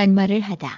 반말을 하다.